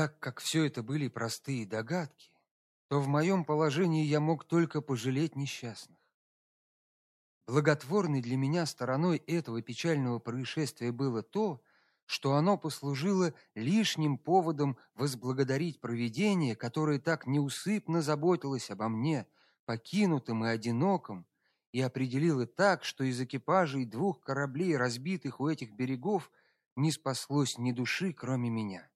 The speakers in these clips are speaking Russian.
Так как все это были простые догадки, то в моем положении я мог только пожалеть несчастных. Благотворной для меня стороной этого печального происшествия было то, что оно послужило лишним поводом возблагодарить провидение, которое так неусыпно заботилось обо мне, покинутым и одиноком, и определило так, что из экипажей двух кораблей, разбитых у этих берегов, не спаслось ни души, кроме меня.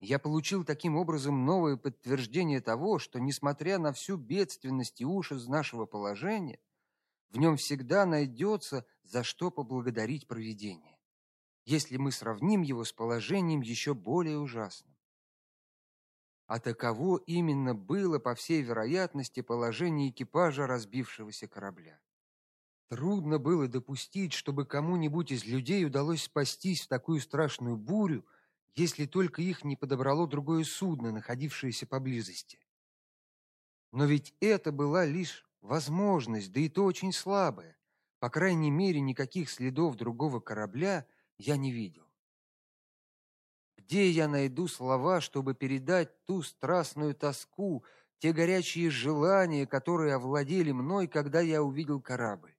Я получил таким образом новое подтверждение того, что несмотря на всю бедственность и ужас нашего положения, в нем всегда найдется за что поблагодарить провидение, если мы сравним его с положением еще более ужасным. А таково именно было, по всей вероятности, положение экипажа разбившегося корабля. Трудно было допустить, чтобы кому-нибудь из людей удалось спастись в такую страшную бурю, если только их не подобрало другое судно, находившееся поблизости. Но ведь это была лишь возможность, да и то очень слабая. По крайней мере, никаких следов другого корабля я не видел. Где я найду слова, чтобы передать ту страстную тоску, те горячие желания, которые овладели мной, когда я увидел корабль?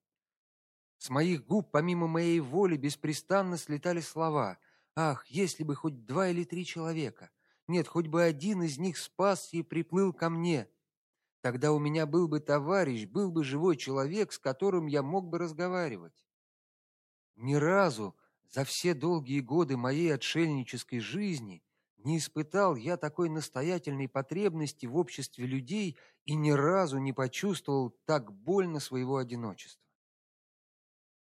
С моих губ, помимо моей воли, беспрестанно слетали слова: "Ах, если бы хоть два или три человека, нет, хоть бы один из них спасся и приплыл ко мне, Тогда у меня был бы товарищ, был бы живой человек, с которым я мог бы разговаривать. Ни разу за все долгие годы моей отшельнической жизни не испытал я такой настоятельной потребности в обществе людей и ни разу не почувствовал так больно своего одиночества.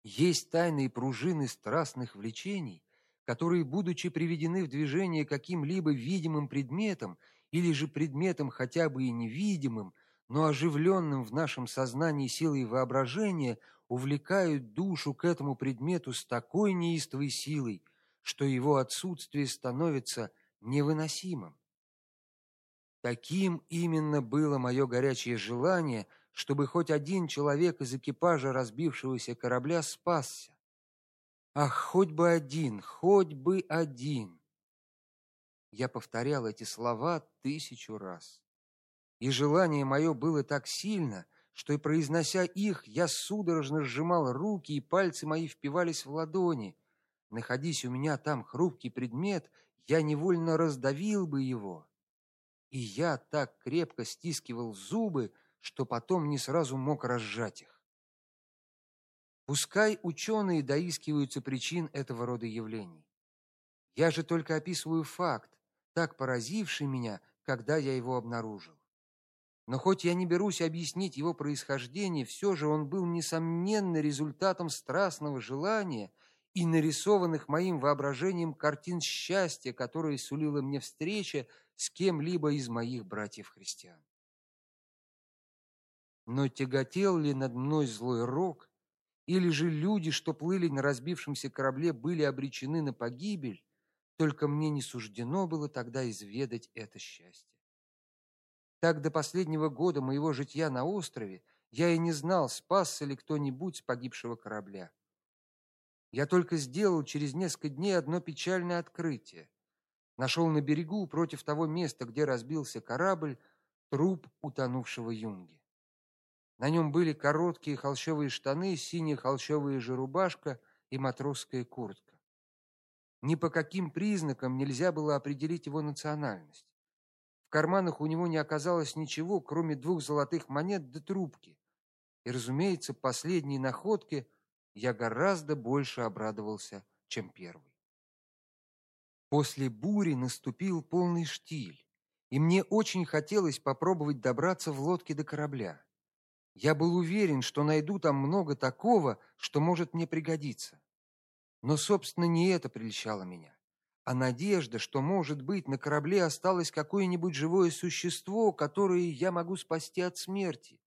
Есть тайные пружины страстных влечений, которые, будучи приведены в движение каким-либо видимым предметом или же предметом хотя бы и невидимым, но оживленным в нашем сознании силой воображения, увлекают душу к этому предмету с такой неистовой силой, что его отсутствие становится невыносимым. Таким именно было мое горячее желание, чтобы хоть один человек из экипажа разбившегося корабля спасся. Ах, хоть бы один, хоть бы один. Я повторял эти слова тысячу раз. И желание мое было так сильно, что и произнося их, я судорожно сжимал руки, и пальцы мои впивались в ладони. Находись у меня там хрупкий предмет, я невольно раздавил бы его. И я так крепко стискивал зубы, что потом не сразу мог разжать их. Пускай ученые доискиваются причин этого рода явлений. Я же только описываю факт, так поразивший меня, когда я его обнаружил. Но хоть я не берусь объяснить его происхождение, все же он был несомненно результатом страстного желания и нарисованных моим воображением картин счастья, которые сулила мне встреча с кем-либо из моих братьев-христиан. Но тяготел ли над мной злой рок, или же люди, что плыли на разбившемся корабле, были обречены на погибель, только мне не суждено было тогда изведать это счастье. Так до последнего года моего житья на острове я и не знал, спасся ли кто-нибудь с погибшего корабля. Я только сделал через несколько дней одно печальное открытие. Нашел на берегу, против того места, где разбился корабль, труп утонувшего юнги. На нем были короткие холщовые штаны, синяя холщовая же рубашка и матросская куртка. Ни по каким признакам нельзя было определить его национальность. В карманах у него не оказалось ничего, кроме двух золотых монет да трубки. И, разумеется, последней находке я гораздо больше обрадовался, чем первой. После бури наступил полный штиль, и мне очень хотелось попробовать добраться в лодке до корабля. Я был уверен, что найду там много такого, что может мне пригодиться. Но, собственно, не это прельщало меня а надежда, что, может быть, на корабле осталось какое-нибудь живое существо, которое я могу спасти от смерти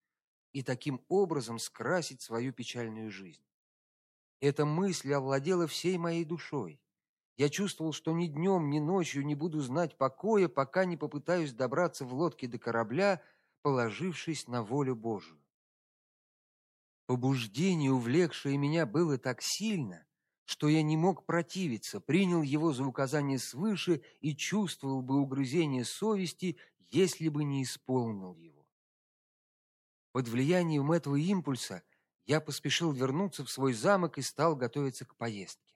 и таким образом скрасить свою печальную жизнь. Эта мысль овладела всей моей душой. Я чувствовал, что ни днем, ни ночью не буду знать покоя, пока не попытаюсь добраться в лодке до корабля, положившись на волю Божию. Побуждение, увлекшее меня, было так сильно, что я не мог противиться, принял его за указание свыше и чувствовал бы угрызение совести, если бы не исполнил его. Под влиянием этого импульса я поспешил вернуться в свой замок и стал готовиться к поездке.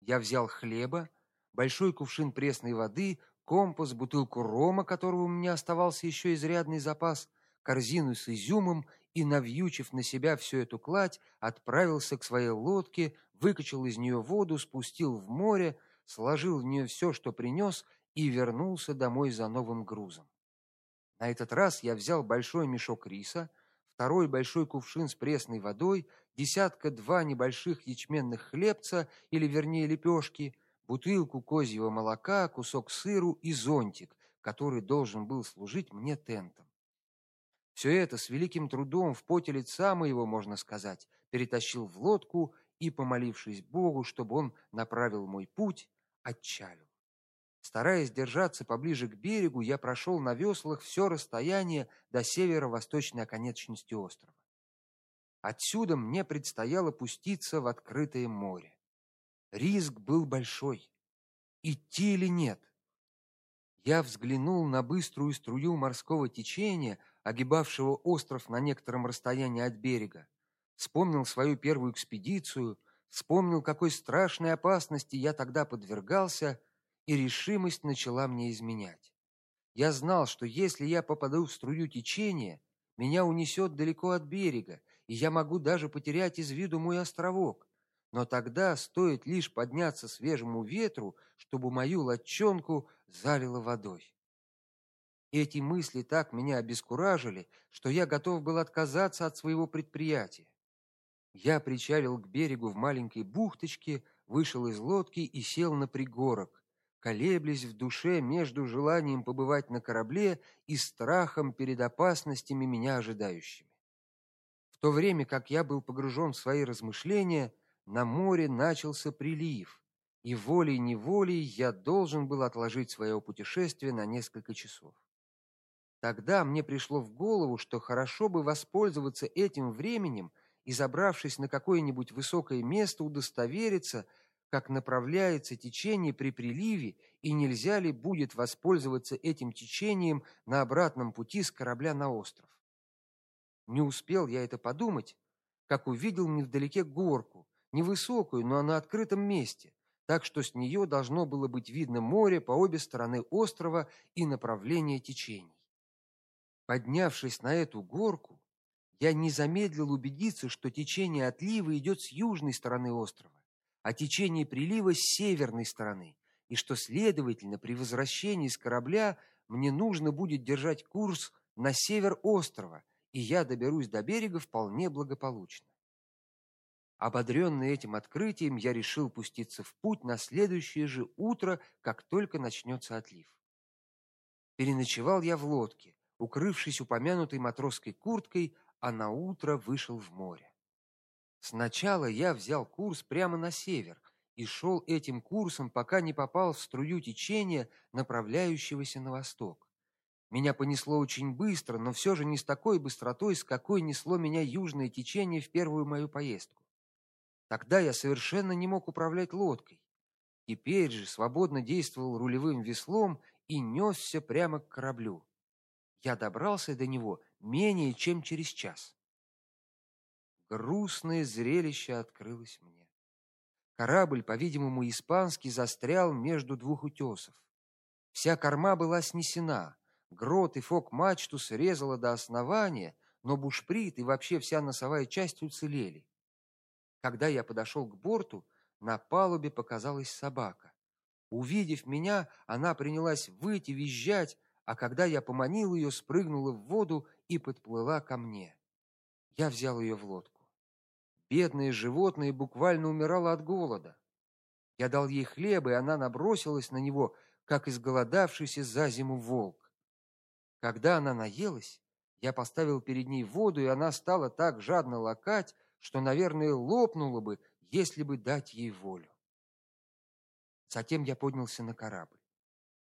Я взял хлеба, большой кувшин пресной воды, компас, бутылку рома, которого у меня оставался еще изрядный запас, корзину с изюмом и навьючив на себя всю эту кладь, отправился к своей лодке, выкачал из нее воду, спустил в море, сложил в нее все, что принес, и вернулся домой за новым грузом. На этот раз я взял большой мешок риса, второй большой кувшин с пресной водой, десятка два небольших ячменных хлебца или вернее лепешки, бутылку козьего молока, кусок сыру и зонтик, который должен был служить мне тентом. Все это с великим трудом в поте лица моего, можно сказать, перетащил в лодку и, помолившись Богу, чтобы он направил мой путь, отчалил. Стараясь держаться поближе к берегу, я прошел на веслах все расстояние до северо-восточной оконечности острова. Отсюда мне предстояло пуститься в открытое море. Риск был большой. Идти или нет? Я взглянул на быструю струю морского течения, огибавшего остров на некотором расстоянии от берега. Вспомнил свою первую экспедицию, вспомнил, какой страшной опасности я тогда подвергался, и решимость начала мне изменять. Я знал, что если я попаду в струю течения, меня унесет далеко от берега, и я могу даже потерять из виду мой островок. Но тогда стоит лишь подняться свежему ветру, чтобы мою лодчонку залило водой. Эти мысли так меня обескуражили, что я готов был отказаться от своего предприятия. Я причалил к берегу в маленькой бухточке, вышел из лодки и сел на пригорок, колеблясь в душе между желанием побывать на корабле и страхом перед опасностями меня ожидающими. В то время, как я был погружен в свои размышления, на море начался прилив, и волей-неволей я должен был отложить свое путешествие на несколько часов. Тогда мне пришло в голову, что хорошо бы воспользоваться этим временем и, забравшись на какое-нибудь высокое место, удостовериться, как направляется течение при приливе и нельзя ли будет воспользоваться этим течением на обратном пути с корабля на остров. Не успел я это подумать, как увидел невдалеке горку, невысокую, но на открытом месте, так что с нее должно было быть видно море по обе стороны острова и направление течений. Поднявшись на эту горку, я не замедлил убедиться, что течение отлива идет с южной стороны острова, а течение прилива с северной стороны, и что, следовательно, при возвращении с корабля мне нужно будет держать курс на север острова, и я доберусь до берега вполне благополучно. Ободренный этим открытием, я решил пуститься в путь на следующее же утро, как только начнется отлив. Переночевал я в лодке, укрывшись упомянутой матросской курткой, а на утро вышел в море. Сначала я взял курс прямо на север и шел этим курсом, пока не попал в струю течения, направляющегося на восток. Меня понесло очень быстро, но все же не с такой быстротой, с какой несло меня южное течение в первую мою поездку. Тогда я совершенно не мог управлять лодкой. Теперь же свободно действовал рулевым веслом и несся прямо к кораблю. Я добрался до него менее чем через час. Грустное зрелище открылось мне. Корабль, по-видимому, испанский, застрял между двух утесов. Вся корма была снесена, грот и фок-мачту срезало до основания, но бушприт и вообще вся носовая часть уцелели. Когда я подошел к борту, на палубе показалась собака. Увидев меня, она принялась выть и визжать, а когда я поманил ее, спрыгнула в воду и подплыла ко мне. Я взял ее в лодку. Бедное животное буквально умирало от голода. Я дал ей хлеба, и она набросилась на него, как изголодавшийся за зиму волк. Когда она наелась, я поставил перед ней воду, и она стала так жадно лакать, что, наверное, лопнула бы, если бы дать ей волю. Затем я поднялся на корабль.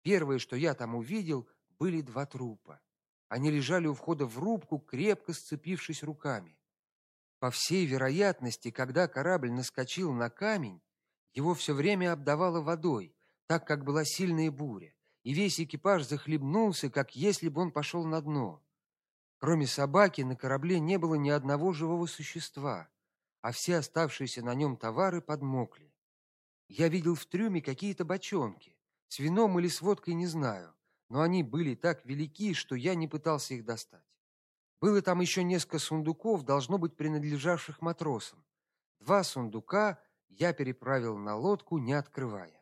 Первое, что я там увидел, были два трупа. Они лежали у входа в рубку, крепко сцепившись руками. По всей вероятности, когда корабль наскочил на камень, его все время обдавало водой, так как была сильная буря, и весь экипаж захлебнулся, как если бы он пошел на дно. Кроме собаки на корабле не было ни одного живого существа, а все оставшиеся на нем товары подмокли. Я видел в трюме какие-то бочонки, с вином или с водкой не знаю, но они были так велики, что я не пытался их достать. Было там еще несколько сундуков, должно быть принадлежавших матросам. Два сундука я переправил на лодку, не открывая.